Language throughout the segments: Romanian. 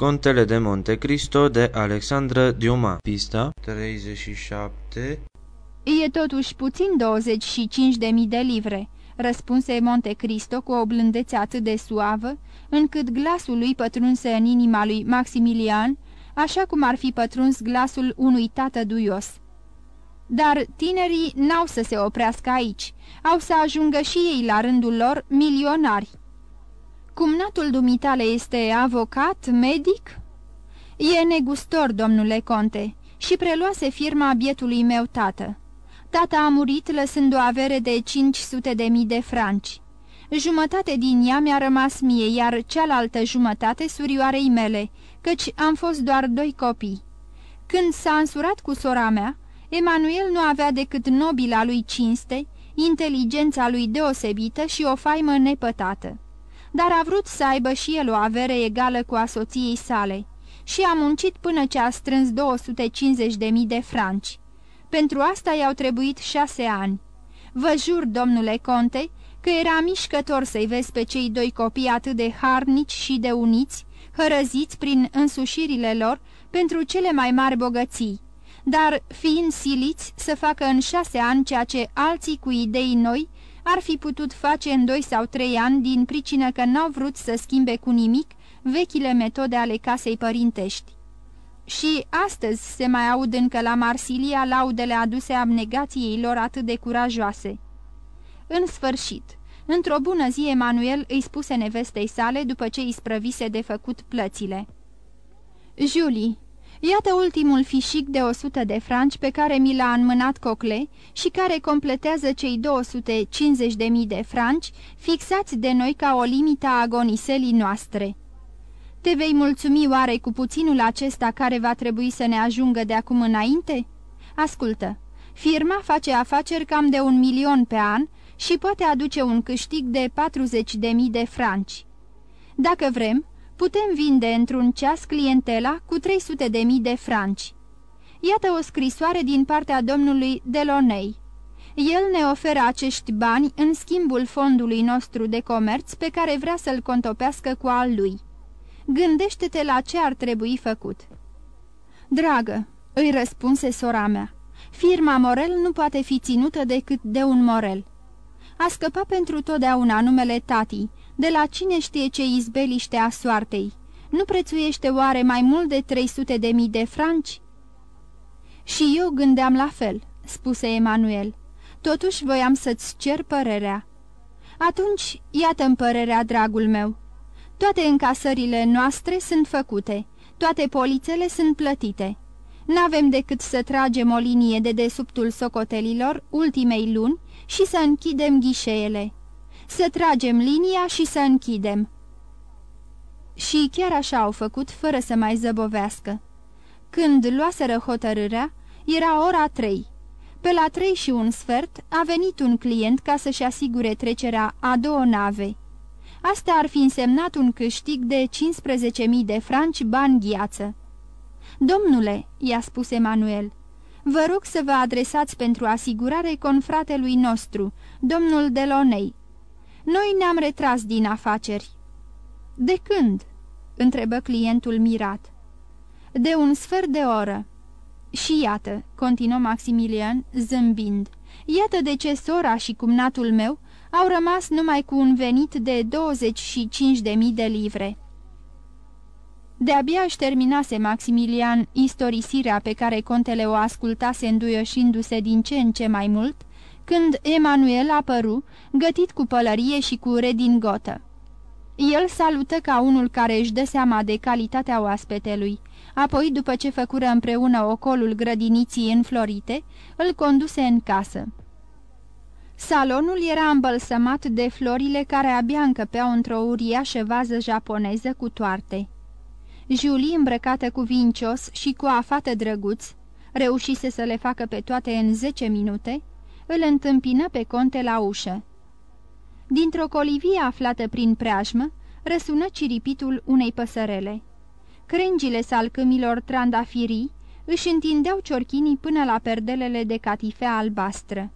Contele de Monte Cristo de Alexandra Diuma Pista 37 E totuși puțin 25.000 de livre, răspunse Monte Cristo cu o blândețe atât de suavă, încât glasul lui pătrunse în inima lui Maximilian, așa cum ar fi pătruns glasul unui tată duios. Dar tinerii n-au să se oprească aici, au să ajungă și ei la rândul lor milionari. Cumnatul dumitale este avocat, medic?" E negustor, domnule conte, și preluase firma bietului meu tată. Tata a murit lăsând o avere de 500 de mii de franci. Jumătate din ea mi-a rămas mie, iar cealaltă jumătate surioarei mele, căci am fost doar doi copii. Când s-a însurat cu sora mea, Emanuel nu avea decât nobila lui cinste, inteligența lui deosebită și o faimă nepătată dar a vrut să aibă și el o avere egală cu a soției sale și a muncit până ce a strâns 250.000 de franci. Pentru asta i-au trebuit șase ani. Vă jur, domnule conte, că era mișcător să-i vezi pe cei doi copii atât de harnici și de uniți, hărăziți prin însușirile lor pentru cele mai mari bogății, dar fiind siliți să facă în șase ani ceea ce alții cu idei noi ar fi putut face în doi sau trei ani din pricină că n-au vrut să schimbe cu nimic vechile metode ale casei părintești. Și astăzi se mai aud încă la Marsilia laudele aduse abnegației lor atât de curajoase. În sfârșit, într-o bună zi Emanuel îi spuse nevestei sale după ce îi sprăvise de făcut plățile. Julie, Iată ultimul fișic de 100 de franci pe care mi l-a înmânat Cocle și care completează cei 250.000 de franci fixați de noi ca o limită a agoniselii noastre. Te vei mulțumi oare cu puținul acesta care va trebui să ne ajungă de acum înainte? Ascultă, firma face afaceri cam de un milion pe an și poate aduce un câștig de 40.000 de franci. Dacă vrem, putem vinde într-un ceas clientela cu 300 de mii de franci. Iată o scrisoare din partea domnului Delonei. El ne oferă acești bani în schimbul fondului nostru de comerț pe care vrea să-l contopească cu al lui. Gândește-te la ce ar trebui făcut. Dragă, îi răspunse sora mea, firma Morel nu poate fi ținută decât de un Morel. A scăpat pentru totdeauna numele tatii, de la cine știe ce izbeliște a soartei? Nu prețuiește oare mai mult de 300 de mii de franci? Și eu gândeam la fel, spuse Emanuel. Totuși voiam să-ți cer părerea. Atunci, iată-mi părerea, dragul meu. Toate încasările noastre sunt făcute, toate polițele sunt plătite. N-avem decât să tragem o linie de desubtul socotelilor ultimei luni și să închidem ghișeele să tragem linia și să închidem. Și chiar așa au făcut, fără să mai zăbovească. Când luaseră hotărârea, era ora trei. Pe la trei și un sfert a venit un client ca să-și asigure trecerea a două nave. Asta ar fi însemnat un câștig de 15.000 de franci bani gheață. Domnule, i-a spus Emanuel, vă rog să vă adresați pentru asigurare confratelui nostru, domnul Delonei, noi ne-am retras din afaceri." De când?" întrebă clientul mirat. De un sfert de oră." Și iată," continuă Maximilian, zâmbind, iată de ce sora și cumnatul meu au rămas numai cu un venit de 25.000 de livre." De-abia își terminase Maximilian istorisirea pe care contele o ascultase înduioșindu-se din ce în ce mai mult, când Emanuel apăru, gătit cu pălărie și cu redingotă. El salută ca unul care își dă seama de calitatea oaspetelui, apoi, după ce făcură împreună ocolul grădiniții înflorite, îl conduse în casă. Salonul era îmbălsămat de florile care abia încăpeau într-o uriașă vază japoneză cu toarte. Julie, îmbrăcată cu vincios și cu afată drăguț, reușise să le facă pe toate în zece minute, îl întâmpină pe conte la ușă. Dintr-o colivie aflată prin preajmă, răsună ciripitul unei păsărele. Crengile salcâmilor trandafirii își întindeau ciorchinii până la perdelele de catifea albastră.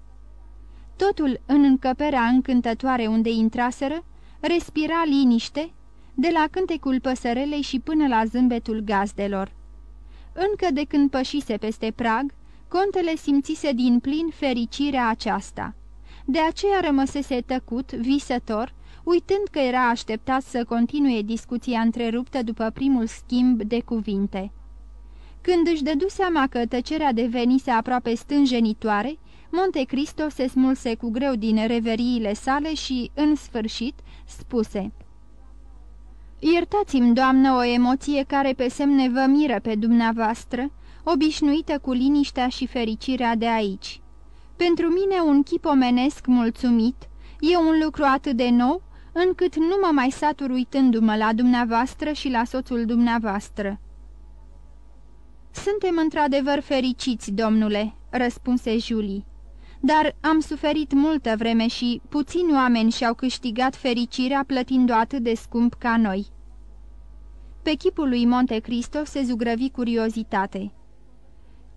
Totul în încăperea încântătoare unde intraseră respira liniște, de la cântecul păsărelei și până la zâmbetul gazdelor. Încă de când pășise peste prag, contele simțise din plin fericirea aceasta. De aceea rămăsese tăcut, visător, uitând că era așteptat să continue discuția întreruptă după primul schimb de cuvinte. Când își dădu seama că tăcerea devenise aproape stânjenitoare, Monte Cristo se smulse cu greu din reveriile sale și, în sfârșit, spuse Iertați-mi, doamnă, o emoție care pe semne vă miră pe dumneavoastră, obișnuită cu liniștea și fericirea de aici. Pentru mine un chip omenesc mulțumit e un lucru atât de nou, încât nu mă mai satur uitându-mă la dumneavoastră și la soțul dumneavoastră. Suntem într-adevăr fericiți, domnule," răspunse Julie. Dar am suferit multă vreme și puțini oameni și-au câștigat fericirea plătind-o atât de scump ca noi." Pe chipul lui Monte Cristo se zugrăvi curiozitate.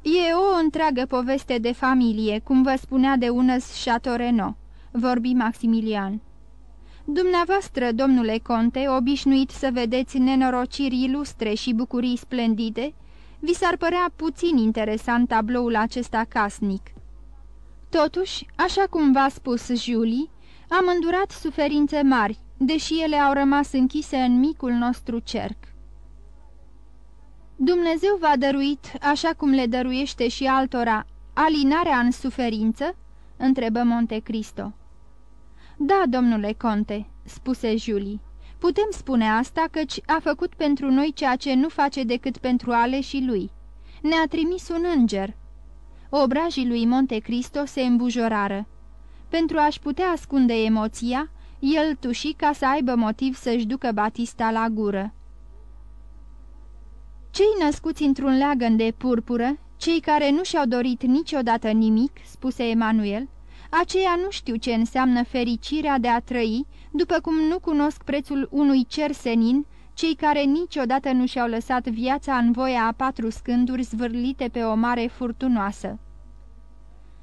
E o întreagă poveste de familie, cum vă spunea de unăs Chateau Renaud," vorbi Maximilian. Dumneavoastră, domnule conte, obișnuit să vedeți nenorociri ilustre și bucurii splendide, vi s-ar părea puțin interesant tabloul acesta casnic. Totuși, așa cum v-a spus Julie, am îndurat suferințe mari, deși ele au rămas închise în micul nostru cerc. Dumnezeu v-a dăruit, așa cum le dăruiește și altora, alinarea în suferință?" întrebă Monte Cristo. Da, domnule conte," spuse Julie. Putem spune asta căci a făcut pentru noi ceea ce nu face decât pentru ale și lui. Ne-a trimis un înger." Obrajii lui Monte Cristo se îmbujorară. Pentru a-și putea ascunde emoția, el tuși ca să aibă motiv să-și ducă Batista la gură. Cei născuți într-un leagăn de purpură, cei care nu și-au dorit niciodată nimic, spuse Emanuel, aceia nu știu ce înseamnă fericirea de a trăi, după cum nu cunosc prețul unui cer senin, cei care niciodată nu și-au lăsat viața în voia a patru scânduri zvârlite pe o mare furtunoasă.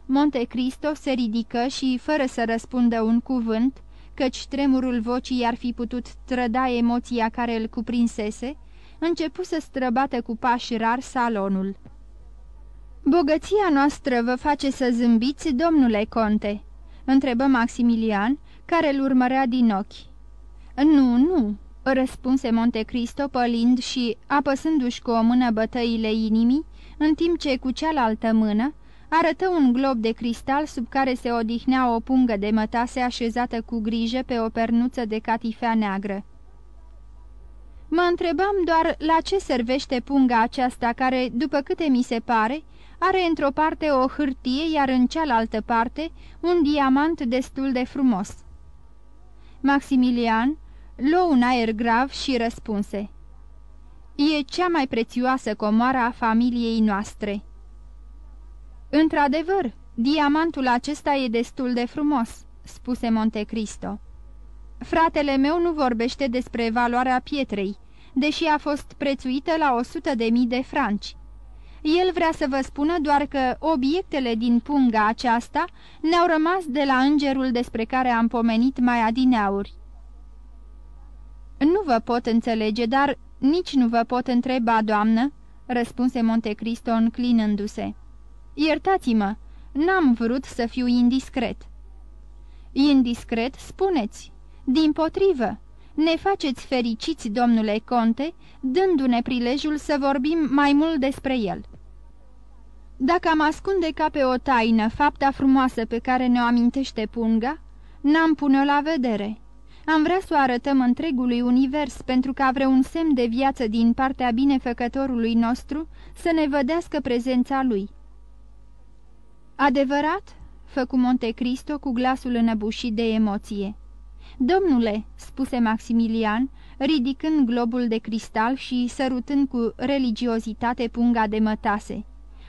Monte Cristo se ridică și, fără să răspundă un cuvânt, căci tremurul vocii ar fi putut trăda emoția care îl cuprinsese, începu să străbată cu pași rar salonul. Bogăția noastră vă face să zâmbiți, domnule conte?" întrebă Maximilian, care îl urmărea din ochi. Nu, nu," răspunse Montecristo pălind și apăsându-și cu o mână bătăile inimii, în timp ce cu cealaltă mână arătă un glob de cristal sub care se odihnea o pungă de mătase așezată cu grijă pe o pernuță de catifea neagră. Mă întrebam doar la ce servește punga aceasta care, după câte mi se pare, are într-o parte o hârtie, iar în cealaltă parte un diamant destul de frumos. Maximilian luă un aer grav și răspunse. E cea mai prețioasă comoară a familiei noastre." Într-adevăr, diamantul acesta e destul de frumos," spuse Montecristo. Fratele meu nu vorbește despre valoarea pietrei, deși a fost prețuită la o sută de mii de franci. El vrea să vă spună doar că obiectele din punga aceasta ne-au rămas de la îngerul despre care am pomenit mai adineauri. Nu vă pot înțelege, dar nici nu vă pot întreba, doamnă," răspunse Montecristo înclinându-se. Iertați-mă, n-am vrut să fiu indiscret." Indiscret, spuneți. Din potrivă, ne faceți fericiți, domnule conte, dându-ne prilejul să vorbim mai mult despre el. Dacă am ascunde ca pe o taină fapta frumoasă pe care ne-o amintește punga, n-am pune-o la vedere. Am vrea să o arătăm întregului univers pentru ca vreun semn de viață din partea binefăcătorului nostru să ne vădească prezența lui. Adevărat? făcu Monte Cristo cu glasul înăbușit de emoție. Domnule, spuse Maximilian, ridicând globul de cristal și sărutând cu religiozitate punga de mătase.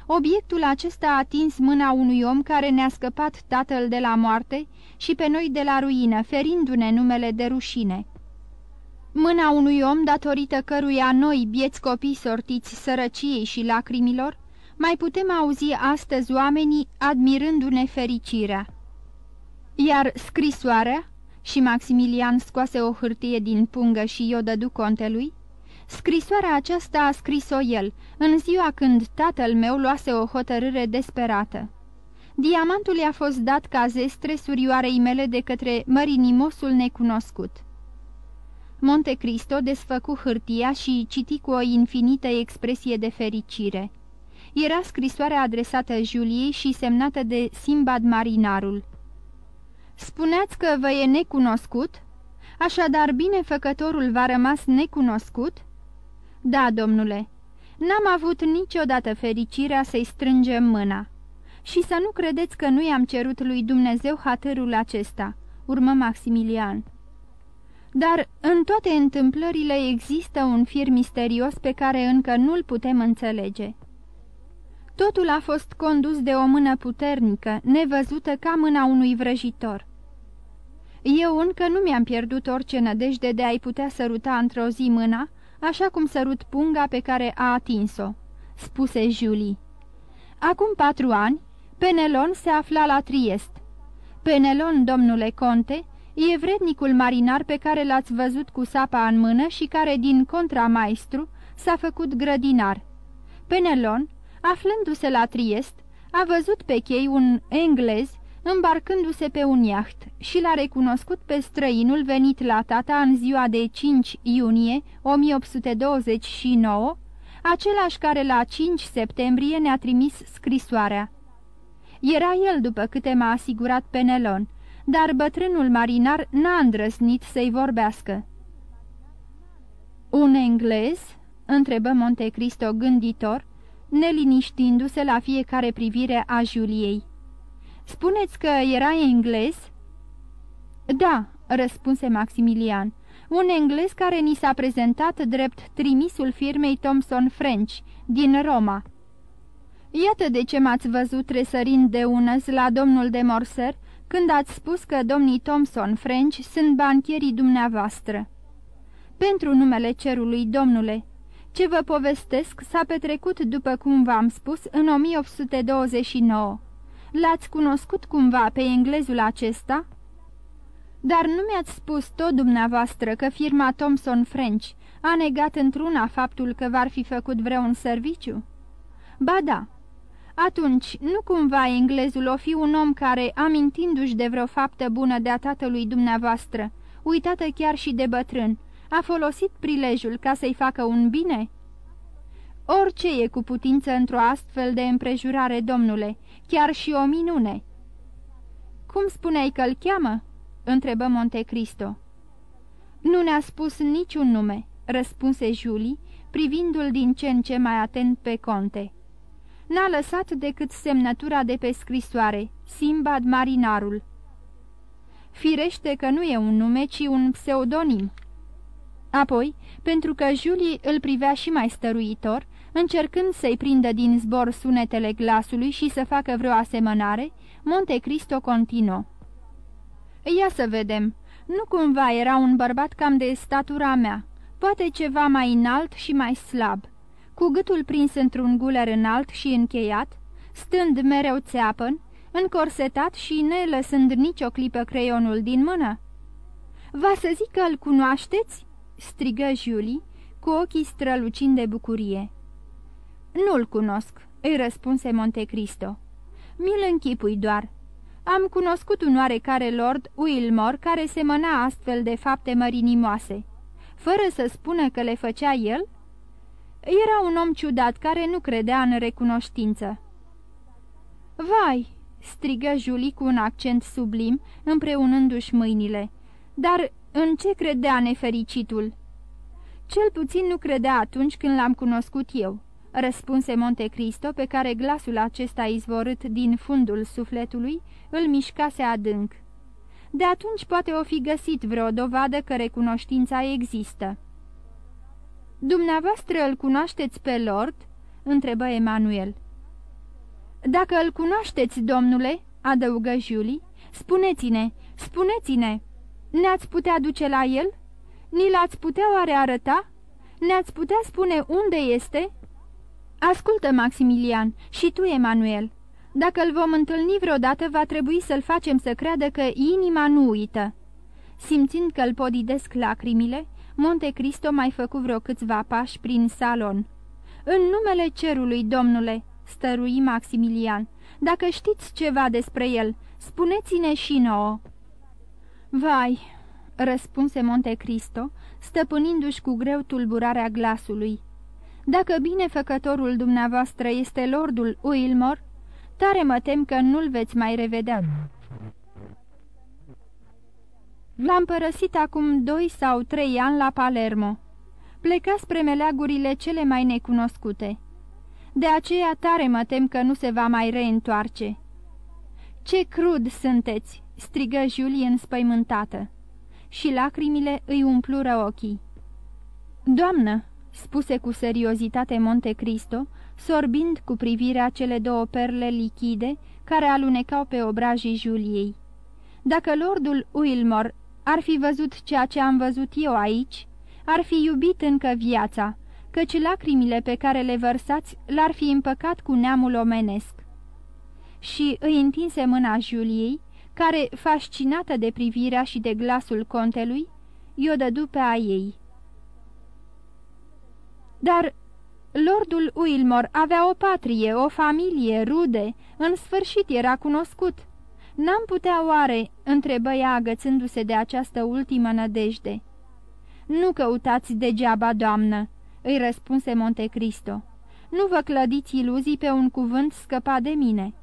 Obiectul acesta a atins mâna unui om care ne-a scăpat tatăl de la moarte și pe noi de la ruină, ferindu-ne numele de rușine. Mâna unui om datorită căruia noi, bieți copii sortiți sărăciei și lacrimilor, mai putem auzi astăzi oamenii admirându-ne fericirea. Iar scrisoarea Și Maximilian scoase o hârtie din pungă și i-o dădu contelui. Scrisoarea aceasta a scris-o el, în ziua când tatăl meu luase o hotărâre desperată. Diamantul i-a fost dat ca zestre surioarei mele de către mărinimosul necunoscut. Monte Cristo desfăcu hârtia și citi cu o infinită expresie de fericire. Era scrisoarea adresată Juliei și semnată de Simbad Marinarul. Spuneați că vă e necunoscut? Așadar, binefăcătorul v-a rămas necunoscut?" Da, domnule, n-am avut niciodată fericirea să-i strângem mâna. Și să nu credeți că nu i-am cerut lui Dumnezeu hatărul acesta," urmă Maximilian. Dar în toate întâmplările există un fir misterios pe care încă nu-l putem înțelege. Totul a fost condus de o mână puternică, nevăzută ca mâna unui vrăjitor. Eu încă nu mi-am pierdut orice nădejde de a-i putea săruta într-o zi mâna, așa cum sărut punga pe care a atins-o, spuse Julie. Acum patru ani, Penelon se afla la Triest. Penelon, domnule conte, e vrednicul marinar pe care l-ați văzut cu sapa în mână și care, din contramaestru, s-a făcut grădinar. Penelon, aflându-se la Triest, a văzut pe chei un englez îmbarcându-se pe un iaht și l-a recunoscut pe străinul venit la tata în ziua de 5 iunie 1829, același care la 5 septembrie ne-a trimis scrisoarea. Era el, după câte m-a asigurat Penelon, dar bătrânul marinar n-a îndrăznit să-i vorbească. Un englez?" întrebă Montecristo gânditor, neliniștindu-se la fiecare privire a Juliei. Spuneți că era englez?" Da," răspunse Maximilian, un englez care ni s-a prezentat drept trimisul firmei Thomson French, din Roma." Iată de ce m-ați văzut tresărind de unăs la domnul de Morser când ați spus că domnii Thomson French sunt bancherii dumneavoastră." Pentru numele cerului, domnule, ce vă povestesc s-a petrecut după cum v-am spus în 1829. L-ați cunoscut cumva pe englezul acesta?" Dar nu mi-ați spus tot dumneavoastră că firma Thomson French a negat într-una faptul că v-ar fi făcut vreun serviciu?" Ba da." Atunci, nu cumva englezul o fi un om care, amintindu-și de vreo faptă bună de-a tatălui dumneavoastră, uitată chiar și de bătrân, a folosit prilejul ca să-i facă un bine?" Orice e cu putință într-o astfel de împrejurare, domnule, chiar și o minune." Cum spuneai că-l cheamă?" întrebă Montecristo. Nu ne-a spus niciun nume," răspunse Julie, privindu-l din ce în ce mai atent pe conte. N-a lăsat decât semnătura de pe scrisoare, Simbad Marinarul. Firește că nu e un nume, ci un pseudonim. Apoi, pentru că Julie îl privea și mai stăruitor, Încercând să-i prindă din zbor sunetele glasului și să facă vreo asemănare, Monte Cristo continuă. Ia să vedem, nu cumva era un bărbat cam de statura mea, poate ceva mai înalt și mai slab, cu gâtul prins într-un guler înalt și încheiat, stând mereu țeapăn, încorsetat și ne lăsând nicio clipă creionul din mână. Va să zic că îl cunoașteți?" strigă Julie, cu ochii strălucind de bucurie. Nu-l cunosc," îi răspunse Montecristo. Mi-l închipui doar. Am cunoscut un oarecare lord Wilmore care semăna astfel de fapte mărinimoase. Fără să spună că le făcea el? Era un om ciudat care nu credea în recunoștință. Vai!" strigă Julie cu un accent sublim, împreunându-și mâinile. Dar în ce credea nefericitul?" Cel puțin nu credea atunci când l-am cunoscut eu." Răspunse Monte Cristo, pe care glasul acesta izvorât din fundul sufletului îl mișcase adânc. De atunci poate o fi găsit vreo dovadă că recunoștința există. Dumneavoastră îl cunoașteți pe Lord?" întrebă Emanuel. Dacă îl cunoașteți, domnule," adăugă Julie, spuneți-ne, spuneți-ne, ne-ați putea duce la el? Ni l-ați putea oare arăta? Ne-ați putea spune unde este?" Ascultă, Maximilian, și tu, Emanuel. Dacă îl vom întâlni vreodată, va trebui să-l facem să creadă că inima nu uită. Simțind că îl podidesc lacrimile, Monte Cristo mai făcu vreo câțiva pași prin salon. În numele cerului, domnule!" stărui Maximilian. Dacă știți ceva despre el, spuneți-ne și nouă." Vai!" răspunse Monte Cristo, stăpânindu-și cu greu tulburarea glasului. Dacă binefăcătorul dumneavoastră este lordul Wilmore, tare mă tem că nu-l veți mai revedea. L-am părăsit acum doi sau trei ani la Palermo. Pleca spre meleagurile cele mai necunoscute. De aceea tare mă tem că nu se va mai reîntoarce. Ce crud sunteți!" strigă Julie înspăimântată. Și lacrimile îi umplură ochii. Doamnă!" Spuse cu seriozitate Monte Cristo, sorbind cu privirea cele două perle lichide care alunecau pe obrajii Juliei. Dacă lordul Wilmore ar fi văzut ceea ce am văzut eu aici, ar fi iubit încă viața, căci lacrimile pe care le vărsați l-ar fi împăcat cu neamul omenesc. Și îi întinse mâna Juliei, care, fascinată de privirea și de glasul contelui, i-o dădu pe a ei. Dar lordul Wilmore avea o patrie, o familie, rude, în sfârșit era cunoscut. N-am putea oare, întrebă ea agățându-se de această ultimă nădejde. Nu căutați degeaba, doamnă, îi răspunse Montecristo. Nu vă clădiți iluzii pe un cuvânt scăpat de mine.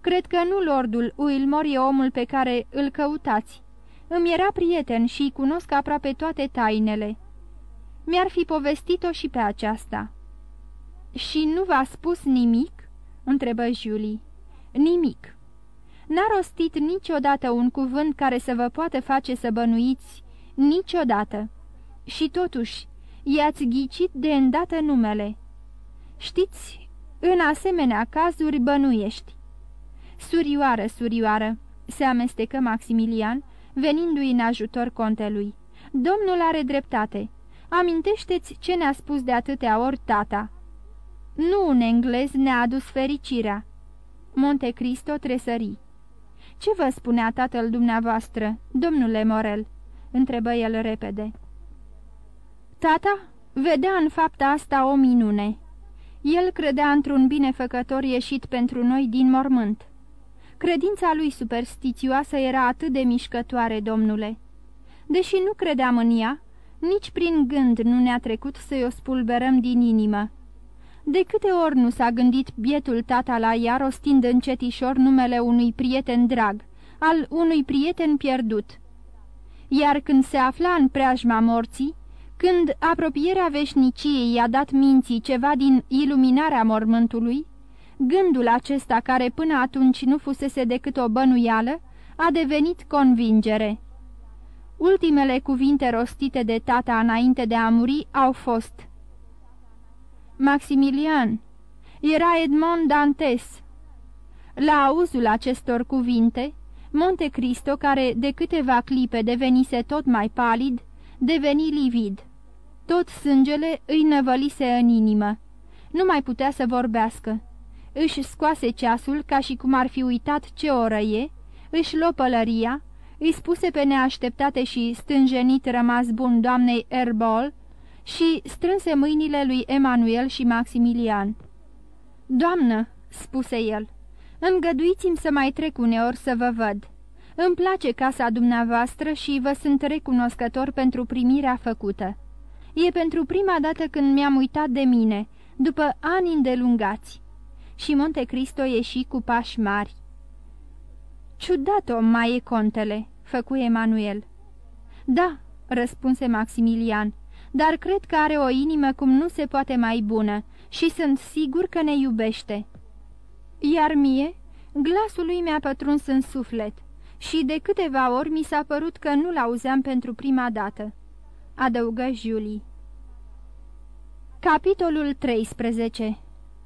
Cred că nu lordul Wilmore e omul pe care îl căutați. Îmi era prieten și cunosc aproape toate tainele. Mi-ar fi povestit-o și pe aceasta." Și nu v-a spus nimic?" întrebă Julie. Nimic. N-a rostit niciodată un cuvânt care să vă poată face să bănuiți, niciodată. Și totuși, i-ați ghicit de îndată numele. Știți, în asemenea cazuri bănuiești. Surioară, surioară, se amestecă Maximilian, venindu-i în ajutor contelui. Domnul are dreptate. Amintește-ți ce ne-a spus de atâtea ori tata. Nu un englez ne-a adus fericirea. Monte Cristo tresări. Ce vă spunea tatăl dumneavoastră, domnule Morel?" întrebă el repede. Tata vedea în fapta asta o minune. El credea într-un binefăcător ieșit pentru noi din mormânt. Credința lui superstițioasă era atât de mișcătoare, domnule. Deși nu credeam în ea, nici prin gând nu ne-a trecut să-i o spulberăm din inimă. De câte ori nu s-a gândit bietul tata la ea, rostind încetișor numele unui prieten drag, al unui prieten pierdut. Iar când se afla în preajma morții, când apropierea veșniciei i-a dat minții ceva din iluminarea mormântului, gândul acesta, care până atunci nu fusese decât o bănuială, a devenit convingere. Ultimele cuvinte rostite de tata înainte de a muri au fost Maximilian, era Edmond Dantes. La auzul acestor cuvinte, Monte Cristo, care de câteva clipe devenise tot mai palid, deveni livid. Tot sângele îi năvălise în inimă. Nu mai putea să vorbească. Își scoase ceasul ca și cum ar fi uitat ce oră e, își luă pălăria, îi spuse pe neașteptate și stânjenit rămas bun doamnei Erbol și strânse mâinile lui Emanuel și Maximilian. Doamnă," spuse el, îngăduiți-mi să mai trec uneori să vă văd. Îmi place casa dumneavoastră și vă sunt recunoscător pentru primirea făcută. E pentru prima dată când mi-am uitat de mine, după ani îndelungați." Și Monte Cristo ieși cu pași mari. Ciudat om mai e contele," făcu Emanuel. Da," răspunse Maximilian, dar cred că are o inimă cum nu se poate mai bună și sunt sigur că ne iubește." Iar mie, glasul lui mi-a pătruns în suflet și de câteva ori mi s-a părut că nu-l auzeam pentru prima dată," adăugă Julie. Capitolul 13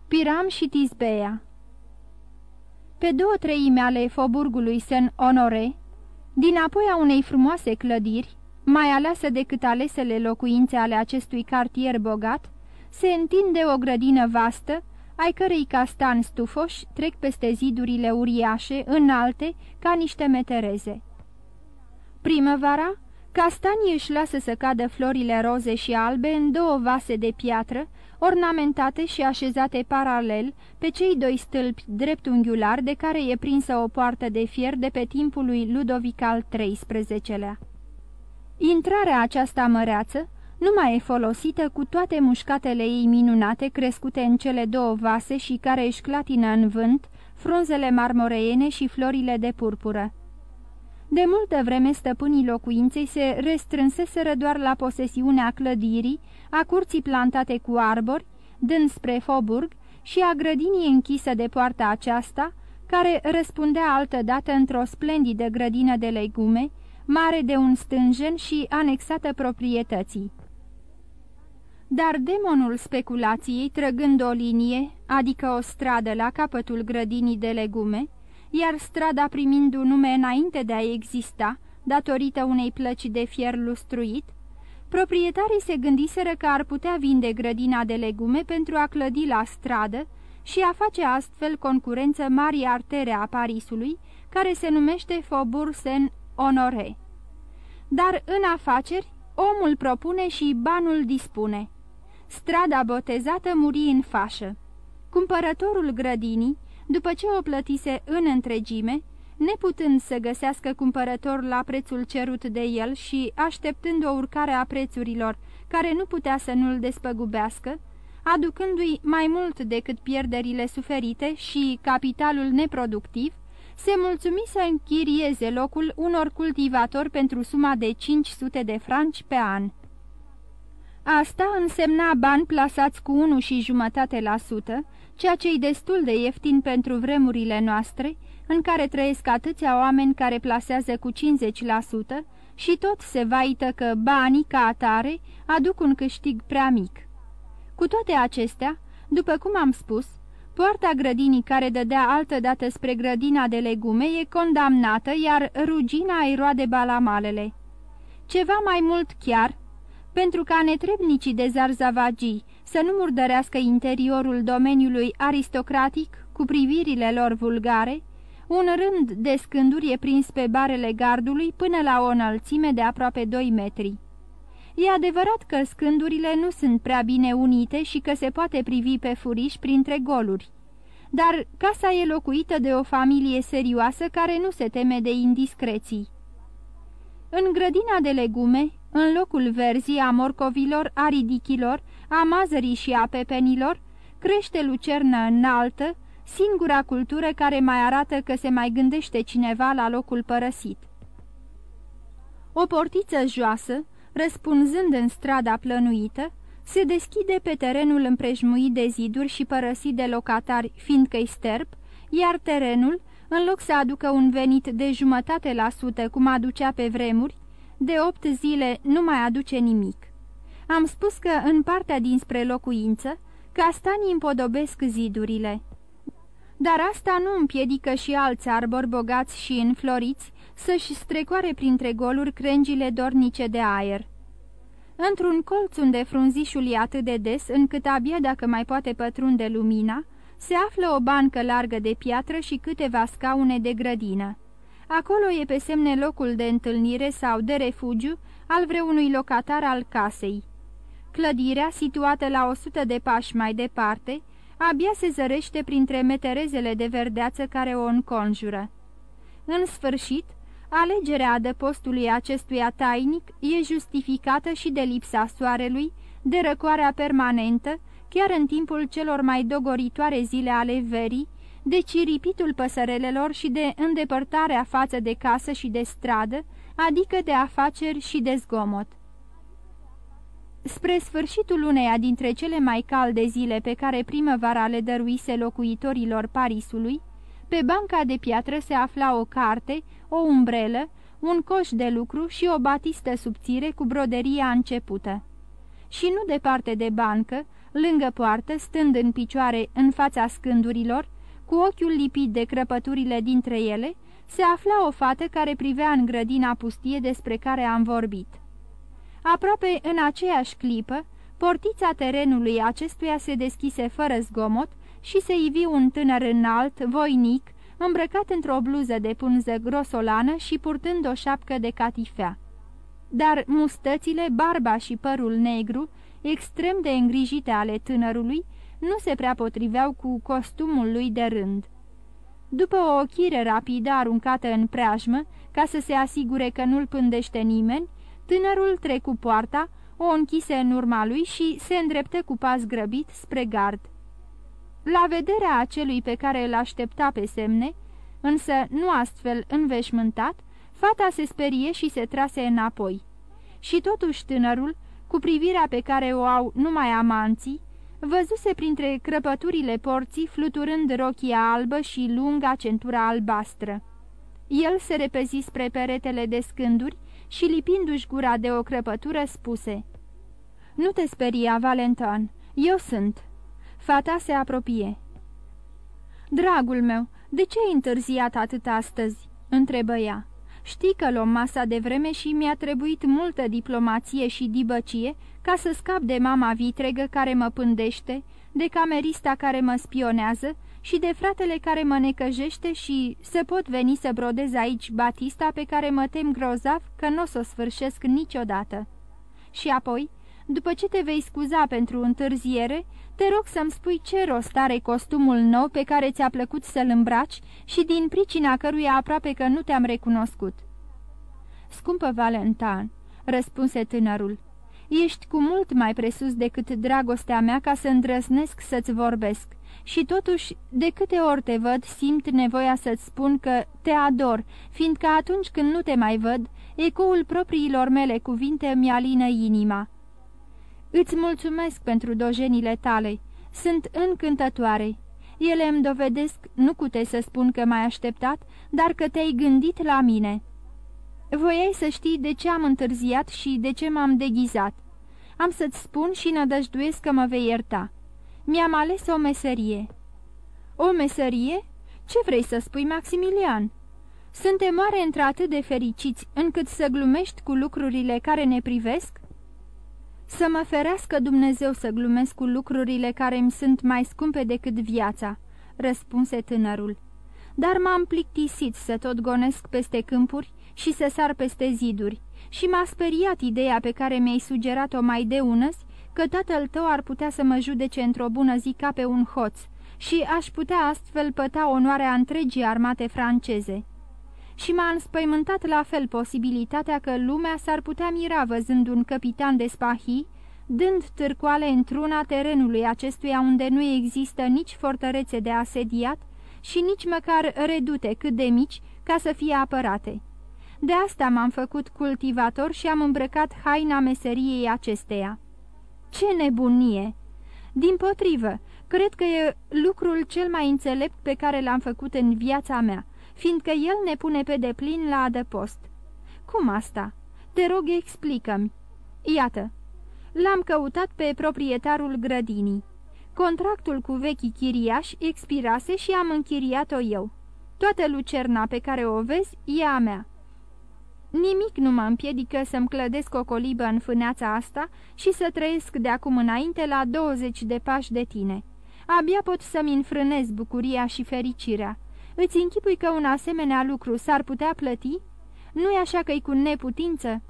Piram și Tisbea Pe două treime ale foburgului Saint-Honoré, din apoi a unei frumoase clădiri, mai aleasă decât alesele locuințe ale acestui cartier bogat, se întinde o grădină vastă, ai cărei castani stufoși trec peste zidurile uriașe, înalte, ca niște metereze. Primăvara, Castanii își lasă să cadă florile roze și albe în două vase de piatră, ornamentate și așezate paralel pe cei doi stâlpi dreptunghiulari de care e prinsă o poartă de fier de pe timpul lui Ludovic al XIII-lea. Intrarea aceasta măreață nu mai e folosită cu toate mușcatele ei minunate crescute în cele două vase și care își clatină în vânt frunzele marmoreiene și florile de purpură. De multă vreme stăpânii locuinței se restrânseseră doar la posesiunea clădirii, a curții plantate cu arbori, dând spre Foburg și a grădinii închisă de poarta aceasta, care răspundea altădată într-o splendidă grădină de legume, mare de un stânjen și anexată proprietății. Dar demonul speculației, trăgând o linie, adică o stradă la capătul grădinii de legume, iar strada primind un nume înainte de a exista, datorită unei plăci de fier lustruit, proprietarii se gândiseră că ar putea vinde grădina de legume pentru a clădi la stradă și a face astfel concurență marii artere a Parisului, care se numește Faubourg Saint-Honoré. Dar în afaceri, omul propune și banul dispune. Strada botezată muri în fașă. Cumpărătorul grădinii, după ce o plătise în întregime, neputând să găsească cumpărător la prețul cerut de el și așteptând o urcare a prețurilor care nu putea să nu-l despăgubească, aducându-i mai mult decât pierderile suferite și capitalul neproductiv, se mulțumi să închirieze locul unor cultivatori pentru suma de 500 de franci pe an. Asta însemna bani plasați cu 1 și jumătate la sută, ceea ce e destul de ieftin pentru vremurile noastre, în care trăiesc atâția oameni care plasează cu 50% și tot se vaită că banii, ca atare, aduc un câștig prea mic. Cu toate acestea, după cum am spus, poarta grădinii care dădea altădată spre grădina de legume e condamnată, iar rugina îi roade balamalele. Ceva mai mult chiar, pentru ca netrebnicii de zarzavagii să nu murdărească interiorul domeniului aristocratic cu privirile lor vulgare, un rând de scânduri e prins pe barele gardului până la o înălțime de aproape 2 metri. E adevărat că scândurile nu sunt prea bine unite și că se poate privi pe furiș printre goluri. Dar casa e locuită de o familie serioasă care nu se teme de indiscreții. În grădina de legume, în locul verzii a morcovilor, a ridichilor, a mazării și a pepenilor, crește lucernă înaltă, singura cultură care mai arată că se mai gândește cineva la locul părăsit. O portiță joasă, răspunzând în strada plănuită, se deschide pe terenul împrejmuit de ziduri și părăsit de locatari, fiindcă-i sterp, iar terenul, în loc să aducă un venit de jumătate la sută, cum aducea pe vremuri, de opt zile nu mai aduce nimic. Am spus că în partea dinspre locuință, castanii împodobesc zidurile. Dar asta nu împiedică și alți arbori bogați și înfloriți să-și strecoare printre goluri crengile dornice de aer. Într-un colț unde frunzișul e atât de des încât abia dacă mai poate pătrunde lumina, se află o bancă largă de piatră și câteva scaune de grădină. Acolo e pe semne locul de întâlnire sau de refugiu al vreunui locatar al casei. Clădirea, situată la o sută de pași mai departe, abia se zărește printre meterezele de verdeață care o înconjură. În sfârșit, alegerea adăpostului acestuia tainic e justificată și de lipsa soarelui, de răcoarea permanentă, chiar în timpul celor mai dogoritoare zile ale verii, de ciripitul păsărelelor și de îndepărtarea față de casă și de stradă, adică de afaceri și de zgomot. Spre sfârșitul uneia dintre cele mai calde zile pe care primăvara le dăruise locuitorilor Parisului, pe banca de piatră se afla o carte, o umbrelă, un coș de lucru și o batistă subțire cu broderia începută. Și nu departe de bancă, lângă poartă, stând în picioare în fața scândurilor, cu ochiul lipit de crăpăturile dintre ele, se afla o fată care privea în grădina pustie despre care am vorbit. Aproape în aceeași clipă, portița terenului acestuia se deschise fără zgomot și se ivi un tânăr înalt, voinic, îmbrăcat într-o bluză de punză grosolană și purtând o șapcă de catifea. dar mustățile, barba și părul negru, extrem de îngrijite ale tânărului, nu se prea potriveau cu costumul lui de rând. După o ochire rapidă aruncată în preajmă, ca să se asigure că nu-l pândește nimeni, tânărul trecu poarta, o închise în urma lui și se îndreptă cu pas grăbit spre gard. La vederea acelui pe care îl aștepta pe semne, însă nu astfel înveșmântat, fata se sperie și se trase înapoi. Și totuși tânărul, cu privirea pe care o au numai amanții, văzuse printre crăpăturile porții fluturând rochia albă și lunga centura albastră. El se repezi spre peretele de scânduri și, lipindu-și gura de o crăpătură, spuse Nu te speria, Valentin, eu sunt." Fata se apropie. Dragul meu, de ce ai întârziat atât astăzi?" întrebă ea. Știi că luăm masa de vreme și mi-a trebuit multă diplomație și dibăcie ca să scap de mama vitregă care mă pândește, de camerista care mă spionează și de fratele care mă necăjește și să pot veni să brodez aici Batista pe care mă tem grozav că nu o să o sfârșesc niciodată. Și apoi, după ce te vei scuza pentru întârziere, te rog să-mi spui ce rost are costumul nou pe care ți-a plăcut să-l îmbraci și din pricina căruia aproape că nu te-am recunoscut. Scumpă Valentin, răspunse tânărul, ești cu mult mai presus decât dragostea mea ca să îndrăznesc să-ți vorbesc și totuși, de câte ori te văd, simt nevoia să-ți spun că te ador, fiindcă atunci când nu te mai văd, ecoul propriilor mele cuvinte mi-alină inima. Îți mulțumesc pentru dojenile tale, sunt încântătoare. Ele îmi dovedesc, nu cute să spun că m-ai așteptat, dar că te-ai gândit la mine. Voiai să știi de ce am întârziat și de ce m-am deghizat. Am să-ți spun și nădăjduiesc că mă vei ierta. Mi-am ales o meserie." O meserie? Ce vrei să spui, Maximilian?" Suntem oare într-atât de fericiți încât să glumești cu lucrurile care ne privesc?" Să mă ferească Dumnezeu să glumesc cu lucrurile care îmi sunt mai scumpe decât viața," răspunse tânărul. Dar m-am plictisit să tot gonesc peste câmpuri și să sar peste ziduri și m-a speriat ideea pe care mi-ai sugerat-o mai de unăzi că tatăl tău ar putea să mă judece într-o bună zi ca pe un hoț și aș putea astfel păta onoarea întregii armate franceze. Și m-a înspăimântat la fel posibilitatea că lumea s-ar putea mira văzând un capitan de spahii, dând târcoale într-una terenului acestuia unde nu există nici fortărețe de asediat și nici măcar redute cât de mici ca să fie apărate. De asta m-am făcut cultivator și am îmbrăcat haina meseriei acesteia. Ce nebunie! Din potrivă, cred că e lucrul cel mai înțelept pe care l-am făcut în viața mea, fiindcă el ne pune pe deplin la adăpost. Cum asta? Te rog, explică-mi. Iată, l-am căutat pe proprietarul grădinii. Contractul cu vechii chiriași expirase și am închiriat-o eu. Toată lucerna pe care o vezi e a mea. Nimic nu mă împiedică să-mi clădesc o colibă în fâneața asta și să trăiesc de acum înainte la 20 de pași de tine. Abia pot să-mi înfrânez bucuria și fericirea. Îți închipui că un asemenea lucru s-ar putea plăti? Nu-i așa că-i cu neputință?"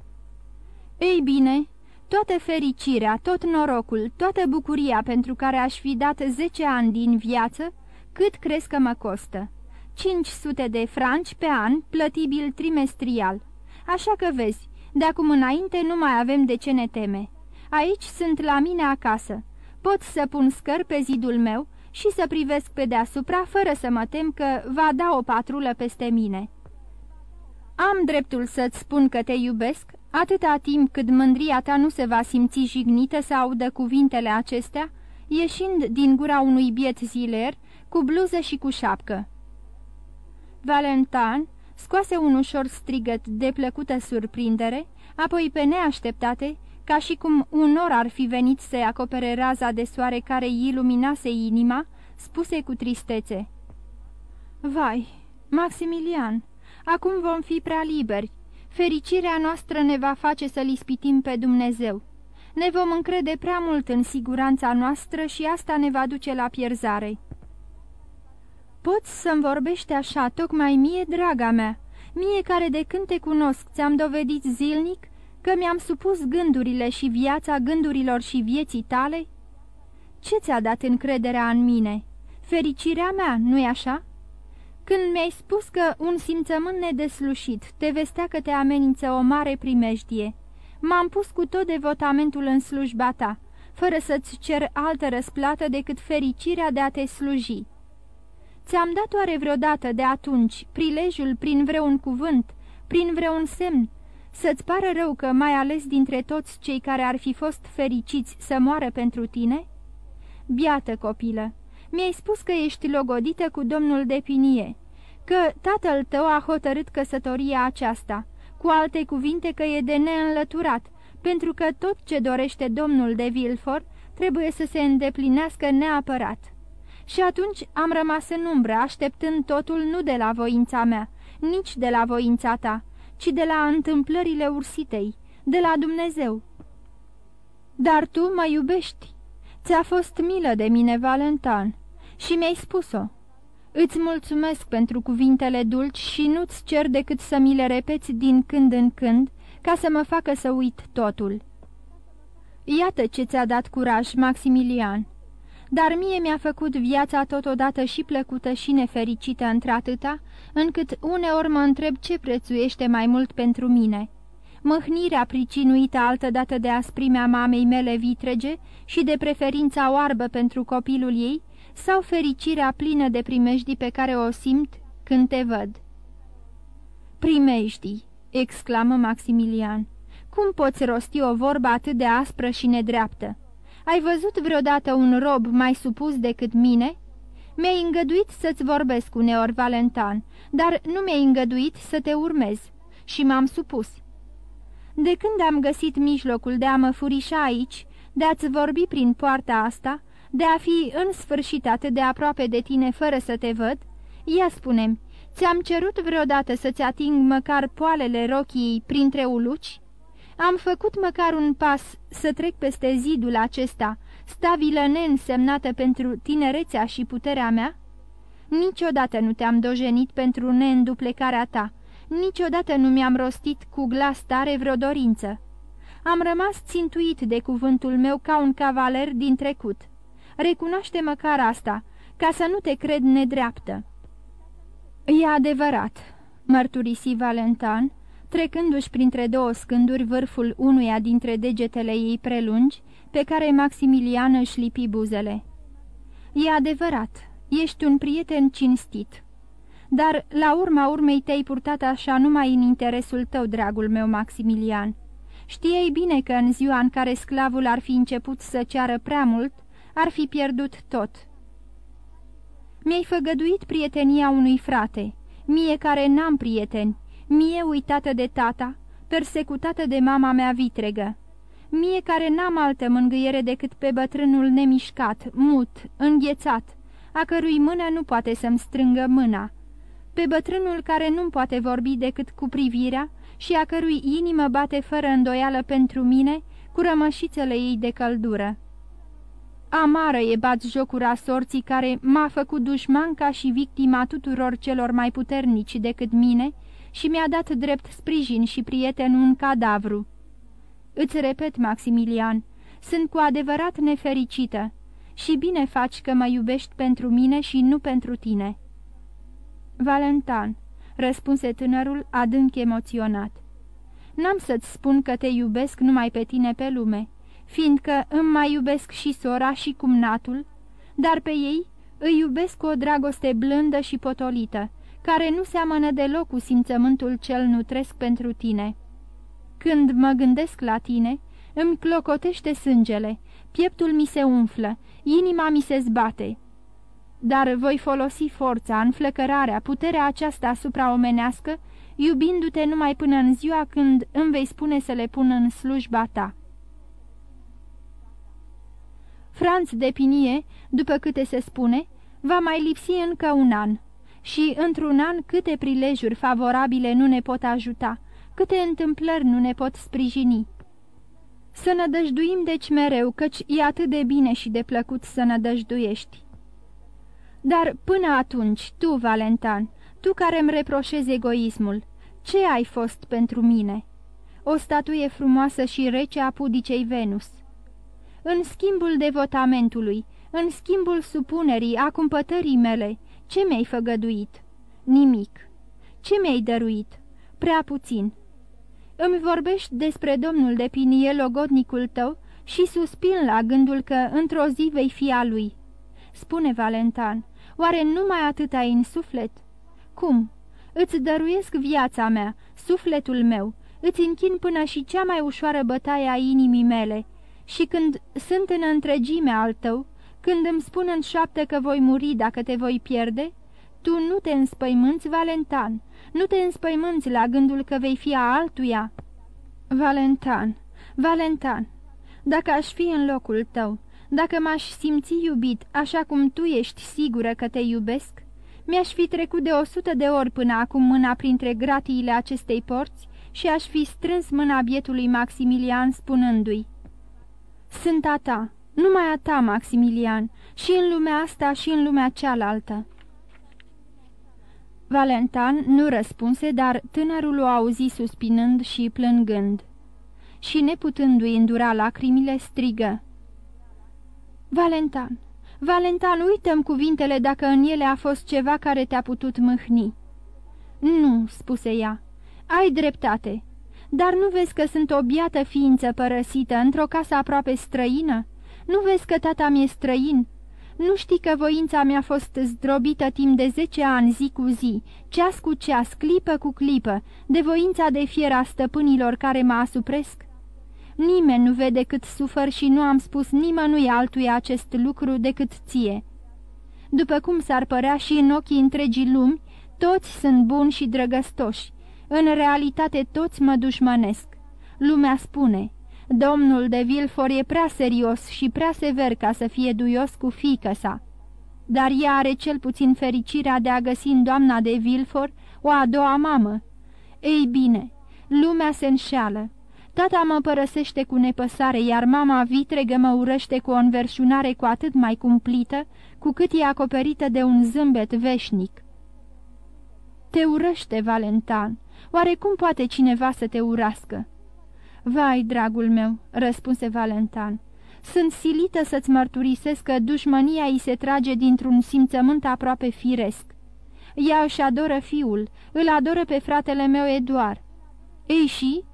Ei bine, toată fericirea, tot norocul, toată bucuria pentru care aș fi dat zece ani din viață, cât crezi că mă costă? 500 de franci pe an, plătibil trimestrial. Așa că vezi, de acum înainte nu mai avem de ce ne teme. Aici sunt la mine acasă. Pot să pun scări pe zidul meu și să privesc pe deasupra fără să mă tem că va da o patrulă peste mine. Am dreptul să-ți spun că te iubesc, atâta timp cât mândria ta nu se va simți jignită să audă cuvintele acestea, ieșind din gura unui biet ziler, cu bluză și cu șapcă. Valentin scoase un ușor strigăt de plăcută surprindere, apoi pe neașteptate, ca și cum un nor ar fi venit să-i acopere raza de soare care îi iluminase inima, spuse cu tristețe. Vai, Maximilian, acum vom fi prea liberi. Fericirea noastră ne va face să-L ispitim pe Dumnezeu. Ne vom încrede prea mult în siguranța noastră și asta ne va duce la pierzare." Poți să-mi vorbești așa, tocmai mie, draga mea, mie care de când te cunosc ți-am dovedit zilnic Că mi-am supus gândurile și viața gândurilor și vieții tale? Ce ți-a dat încrederea în mine? Fericirea mea, nu-i așa?" Când mi-ai spus că un simțământ nedeslușit te vestea că te amenință o mare primejdie, m-am pus cu tot devotamentul în slujba ta, fără să-ți cer altă răsplată decât fericirea de a te sluji. Ți-am dat oare vreodată de atunci prilejul prin vreun cuvânt, prin vreun semn, să-ți pară rău că mai ales dintre toți cei care ar fi fost fericiți să moară pentru tine? Biată copilă, mi-ai spus că ești logodită cu domnul de Pinie, că tatăl tău a hotărât căsătoria aceasta, cu alte cuvinte că e de neînlăturat, pentru că tot ce dorește domnul de Vilfort trebuie să se îndeplinească neapărat. Și atunci am rămas în umbră, așteptând totul nu de la voința mea, nici de la voința ta, ci de la întâmplările ursitei, de la Dumnezeu. Dar tu mă iubești. Ți-a fost milă de mine, Valentan, și mi-ai spus-o. Îți mulțumesc pentru cuvintele dulci și nu-ți cer decât să mi le repeți din când în când, ca să mă facă să uit totul. Iată ce ți-a dat curaj, Maximilian, dar mie mi-a făcut viața totodată și plăcută și nefericită într-atâta, încât uneori mă întreb ce prețuiește mai mult pentru mine. Mâhnirea pricinuită altădată de asprimea mamei mele vitrege și de preferința oarbă pentru copilul ei, sau fericirea plină de primejdii pe care o simt când te văd. Primejdii, exclamă Maximilian, cum poți rosti o vorbă atât de aspră și nedreaptă? Ai văzut vreodată un rob mai supus decât mine?" Mi-ai îngăduit să-ți vorbesc uneori, Valentan, dar nu mi-ai îngăduit să te urmez și m-am supus. De când am găsit mijlocul de a mă furișa aici, de a-ți vorbi prin poarta asta, de a fi în sfârșit atât de aproape de tine fără să te văd, ia spune ți-am cerut vreodată să-ți ating măcar poalele rochiei printre uluci? Am făcut măcar un pas să trec peste zidul acesta, stabilă neînsemnată pentru tinerețea și puterea mea? Niciodată nu te-am dojenit pentru neînduplecarea ta, niciodată nu mi-am rostit cu glas tare vreo dorință. Am rămas țintuit de cuvântul meu ca un cavaler din trecut. Recunoaște măcar asta, ca să nu te cred nedreaptă." E adevărat," mărturisi Valentan, trecându-și printre două scânduri vârful unuia dintre degetele ei prelungi, pe care Maximilian își lipi buzele. E adevărat, ești un prieten cinstit. Dar la urma urmei te-ai purtat așa numai în interesul tău, dragul meu Maximilian. Știai bine că în ziua în care sclavul ar fi început să ceară prea mult, ar fi pierdut tot. Mi-ai făgăduit prietenia unui frate, mie care n-am prieteni, mie uitată de tata, persecutată de mama mea vitregă, mie care n-am altă mângâiere decât pe bătrânul nemișcat, mut, înghețat, a cărui mână nu poate să-mi strângă mâna, pe bătrânul care nu poate vorbi decât cu privirea și a cărui inimă bate fără îndoială pentru mine, cu rămășițele ei de căldură. Amară e bat jocura sorții care m-a făcut dușman ca și victima tuturor celor mai puternici decât mine și mi-a dat drept sprijin și prieten un cadavru. Îți repet, Maximilian, sunt cu adevărat nefericită și bine faci că mă iubești pentru mine și nu pentru tine." Valentan, răspunse tânărul adânc emoționat. N-am să-ți spun că te iubesc numai pe tine pe lume, fiindcă îmi mai iubesc și sora și cumnatul, dar pe ei îi iubesc cu o dragoste blândă și potolită, care nu seamănă deloc cu simțământul cel nutresc pentru tine. Când mă gândesc la tine, îmi clocotește sângele, pieptul mi se umflă, inima mi se zbate. Dar voi folosi forța, înflăcărarea, puterea aceasta supraomenească, iubindu-te numai până în ziua când îmi vei spune să le pun în slujba ta. Franț de Pinie, după câte se spune, va mai lipsi încă un an. Și într-un an câte prilejuri favorabile nu ne pot ajuta, câte întâmplări nu ne pot sprijini. Să nădăjduim deci mereu, căci e atât de bine și de plăcut să nădăjduiești. Dar până atunci, tu, Valentan, tu care îmi reproșezi egoismul, ce ai fost pentru mine? o statuie frumoasă și rece a pudicei Venus. În schimbul devotamentului, în schimbul supunerii, a cumpătării mele, ce mi-ai făgăduit? Nimic. Ce mi-ai dăruit? Prea puțin. Îmi vorbești despre domnul de pinie, logodnicul tău, și suspin la gândul că într-o zi vei fi a lui. Spune Valentan, oare numai atât ai în suflet? Cum? Îți dăruiesc viața mea, sufletul meu, îți închin până și cea mai ușoară bătaie a inimii mele, și când sunt în întregime al tău, când îmi spun în șapte că voi muri dacă te voi pierde, tu nu te înspăimânți, Valentan, nu te înspăimânți la gândul că vei fi a altuia. Valentan, Valentan, dacă aș fi în locul tău, dacă m-aș simți iubit așa cum tu ești sigură că te iubesc, mi-aș fi trecut de o sută de ori până acum mâna printre gratiile acestei porți și aș fi strâns mâna bietului Maximilian spunându-i Sunt a ta, numai a ta, Maximilian, și în lumea asta și în lumea cealaltă." Valentan nu răspunse, dar tânărul o auzi suspinând și plângând. Și neputându-i îndura lacrimile, strigă. Valentan, Valentan, uităm cuvintele dacă în ele a fost ceva care te-a putut mâhni." Nu," spuse ea, ai dreptate, dar nu vezi că sunt o biată ființă părăsită într-o casă aproape străină? Nu vezi că tata mi-e străin? Nu știi că voința mea a fost zdrobită timp de zece ani, zi cu zi, ceas cu ceas, clipă cu clipă, de voința de fier a stăpânilor care mă asupresc? Nimeni nu vede cât sufăr și nu am spus nimănui altuia acest lucru decât ție. După cum s-ar părea și în ochii întregii lumi, toți sunt buni și drăgăstoși. În realitate toți mă dușmănesc. Lumea spune, domnul de Vilfor e prea serios și prea sever ca să fie duios cu fiică sa. Dar ea are cel puțin fericirea de a găsi în doamna de Vilfor o a doua mamă. Ei bine, lumea se înșeală. Tata mă părăsește cu nepăsare, iar mama vitregă mă urăște cu o înverșunare cu atât mai cumplită, cu cât e acoperită de un zâmbet veșnic. Te urăște, Valentan. Oare cum poate cineva să te urască?" Vai, dragul meu," răspunse Valentan, sunt silită să-ți mărturisesc că dușmănia îi se trage dintr-un simțământ aproape firesc. Ea își adoră fiul, îl adoră pe fratele meu Eduard. Ei și?"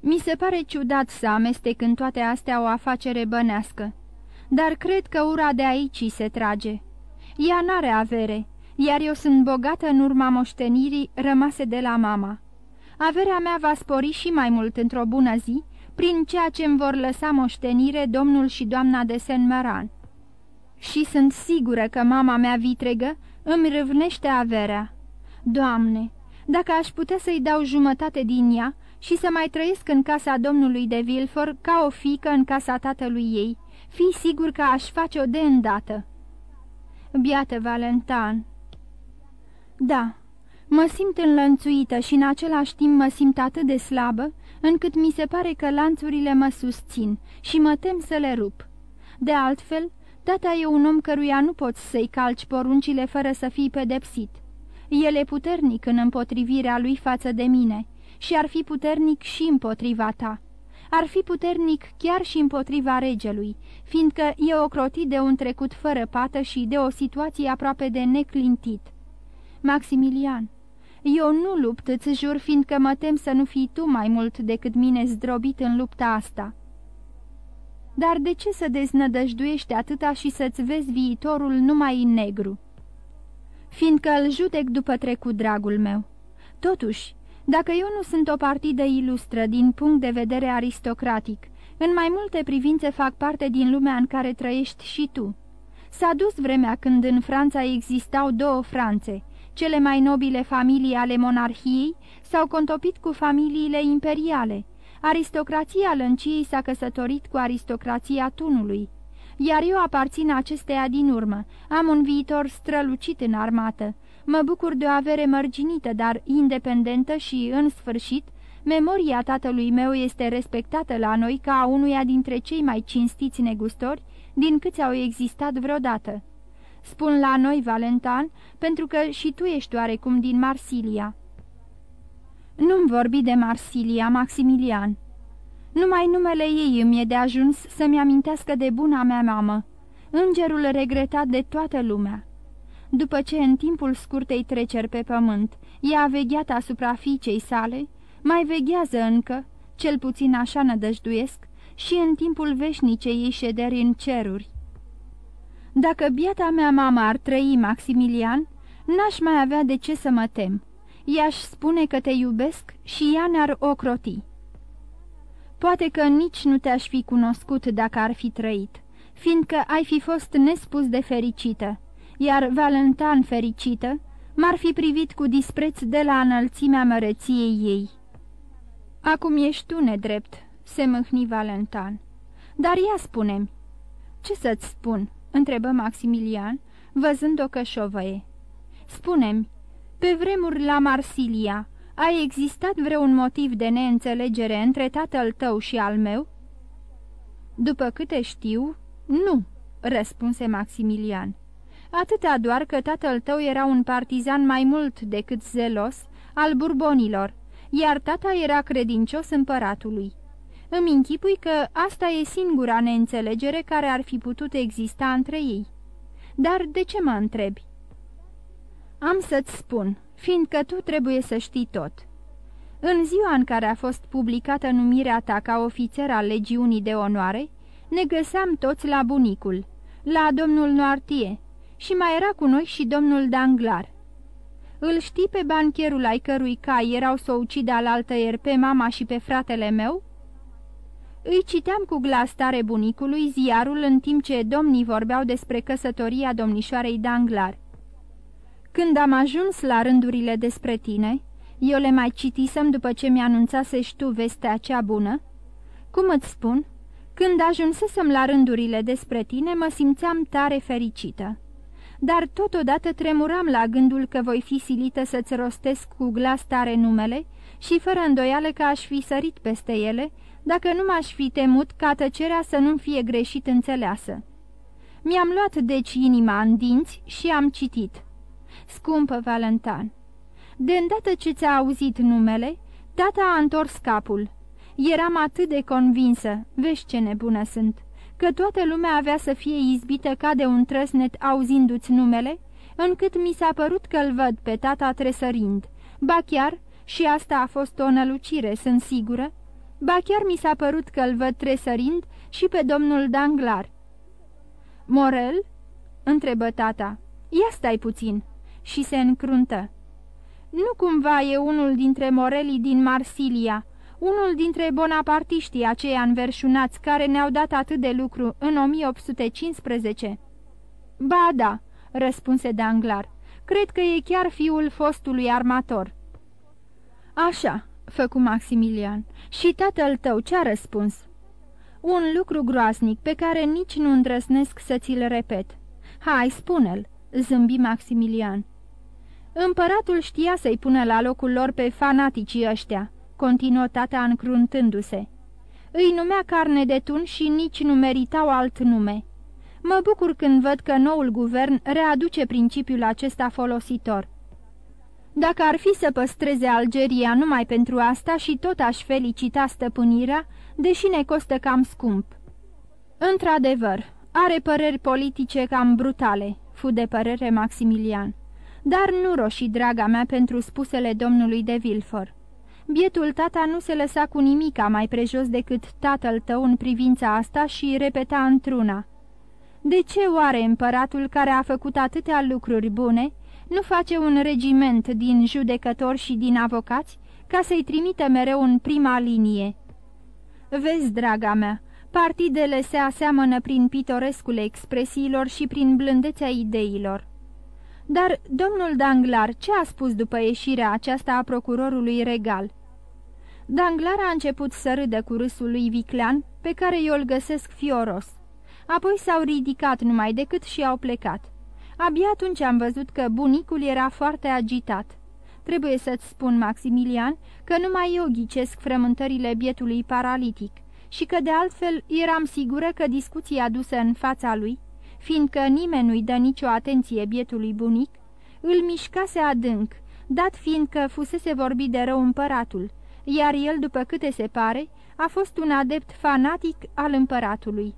Mi se pare ciudat să amestec în toate astea o afacere bănească, dar cred că ura de aici se trage. Ea n-are avere, iar eu sunt bogată în urma moștenirii rămase de la mama. Averea mea va spori și mai mult într-o bună zi, prin ceea ce îmi vor lăsa moștenire domnul și doamna de Saint-Maran. Și sunt sigură că mama mea vitregă îmi râvnește averea. Doamne, dacă aș putea să-i dau jumătate din ea și să mai trăiesc în casa domnului de Vilfor ca o fică în casa tatălui ei, fii sigur că aș face-o de îndată. Biată Valentan Da, mă simt înlănțuită și în același timp mă simt atât de slabă, încât mi se pare că lanțurile mă susțin și mă tem să le rup. De altfel, tata e un om căruia nu poți să-i calci poruncile fără să fii pedepsit. El e puternic în împotrivirea lui față de mine și ar fi puternic și împotriva ta. Ar fi puternic chiar și împotriva regelui, fiindcă e ocrotit de un trecut fără pată și de o situație aproape de neclintit. Maximilian, eu nu lupt, îți jur, fiindcă mă tem să nu fii tu mai mult decât mine zdrobit în lupta asta. Dar de ce să deznădăjduiești atâta și să-ți vezi viitorul numai în negru? Fiindcă îl judec după trecut, dragul meu. Totuși, dacă eu nu sunt o partidă ilustră din punct de vedere aristocratic, în mai multe privințe fac parte din lumea în care trăiești și tu. S-a dus vremea când în Franța existau două Franțe, cele mai nobile familii ale monarhiei s-au contopit cu familiile imperiale. Aristocrația lănciei s-a căsătorit cu aristocrația tunului. Iar eu aparțin acesteia din urmă. Am un viitor strălucit în armată. Mă bucur de o avere mărginită, dar independentă și, în sfârșit, memoria tatălui meu este respectată la noi ca a unuia dintre cei mai cinstiți negustori din câți au existat vreodată. Spun la noi, Valentan, pentru că și tu ești oarecum din Marsilia. Nu-mi vorbi de Marsilia, Maximilian. Numai numele ei îmi e de ajuns să-mi amintească de buna mea mamă, îngerul regretat de toată lumea. După ce în timpul scurtei treceri pe pământ ea a vegheat asupra fiicei sale, mai veghează încă, cel puțin așa nădăjduiesc, și în timpul veșnicei ei șederi în ceruri. Dacă biata mea mama ar trăi, Maximilian, n-aș mai avea de ce să mă tem. I-aș spune că te iubesc și ea ne-ar ocroti. Poate că nici nu te-aș fi cunoscut dacă ar fi trăit, fiindcă ai fi fost nespus de fericită, iar Valentan fericită m-ar fi privit cu dispreț de la înălțimea măreției ei. Acum ești tu nedrept, se mâhni Valentan. Dar ia spune-mi. Ce să-ți spun? Întrebă Maximilian, văzând-o că șovăie. Spune-mi, pe vremuri la Marsilia, a existat vreun motiv de neînțelegere între tatăl tău și al meu?" După câte știu, nu," răspunse Maximilian. Atâta doar că tatăl tău era un partizan mai mult decât zelos al burbonilor, iar tata era credincios împăratului. Îmi închipui că asta e singura neînțelegere care ar fi putut exista între ei. Dar de ce mă întrebi? Am să-ți spun, fiindcă tu trebuie să știi tot. În ziua în care a fost publicată numirea ta ca ofițer al legiunii de onoare, ne găseam toți la bunicul, la domnul Noartie, și mai era cu noi și domnul Danglar. Îl știi pe bancherul ai cărui cai erau să o ucidă ieri pe mama și pe fratele meu?" Îi citeam cu glas tare bunicului ziarul în timp ce domnii vorbeau despre căsătoria domnișoarei Danglar. Când am ajuns la rândurile despre tine, eu le mai citisem după ce mi-anunțasești tu vestea cea bună? Cum îți spun? Când ajunsesem la rândurile despre tine, mă simțeam tare fericită. Dar totodată tremuram la gândul că voi fi silită să-ți rostesc cu glas tare numele și fără îndoială că aș fi sărit peste ele, dacă nu m-aș fi temut ca tăcerea să nu fie greșit înțeleasă. Mi-am luat deci inima în dinți și am citit. Scumpă Valentan, de îndată ce ți-a auzit numele, tata a întors capul. Eram atât de convinsă, vezi ce nebună sunt, că toată lumea avea să fie izbită ca de un trăsnet auzindu-ți numele, încât mi s-a părut că-l văd pe tata tresărind. Ba chiar, și asta a fost o nălucire, sunt sigură, ba chiar mi s-a părut că-l văd tresărind și pe domnul Danglar. Morel?" întrebă tata. Ia stai puțin." Și se încruntă. Nu cumva e unul dintre morelii din Marsilia, unul dintre bonapartiștii aceia înverșunați care ne-au dat atât de lucru în 1815?" Ba da," răspunse Danglar, cred că e chiar fiul fostului armator." Așa," făcu Maximilian, și tatăl tău ce-a răspuns?" Un lucru groaznic pe care nici nu îndrăsnesc să ți-l repet." Hai, spune-l," zâmbi Maximilian. Împăratul știa să-i pună la locul lor pe fanaticii ăștia, continuă tata încruntându-se. Îi numea carne de tun și nici nu meritau alt nume. Mă bucur când văd că noul guvern readuce principiul acesta folositor. Dacă ar fi să păstreze Algeria numai pentru asta și tot aș felicita stăpânirea, deși ne costă cam scump. Într-adevăr, are păreri politice cam brutale, fu de părere Maximilian. Dar nu roșii, draga mea, pentru spusele domnului de Vilfor. Bietul tata nu se lăsa cu nimica mai prejos decât tatăl tău în privința asta și repeta într-una. De ce oare împăratul care a făcut atâtea lucruri bune nu face un regiment din judecători și din avocați ca să-i trimită mereu în prima linie? Vezi, draga mea, partidele se aseamănă prin pitorescul expresiilor și prin blândețea ideilor. Dar domnul Danglar ce a spus după ieșirea aceasta a procurorului regal? Danglar a început să râdă cu râsul lui Viclean, pe care eu îl găsesc fioros. Apoi s-au ridicat numai decât și au plecat. Abia atunci am văzut că bunicul era foarte agitat. Trebuie să-ți spun, Maximilian, că numai eu ghicesc frământările bietului paralitic și că de altfel eram sigură că discuția adusă în fața lui fiindcă nimeni nu-i dă nicio atenție bietului bunic, îl mișcase adânc, dat fiind că fusese vorbit de rău împăratul, iar el, după câte se pare, a fost un adept fanatic al împăratului.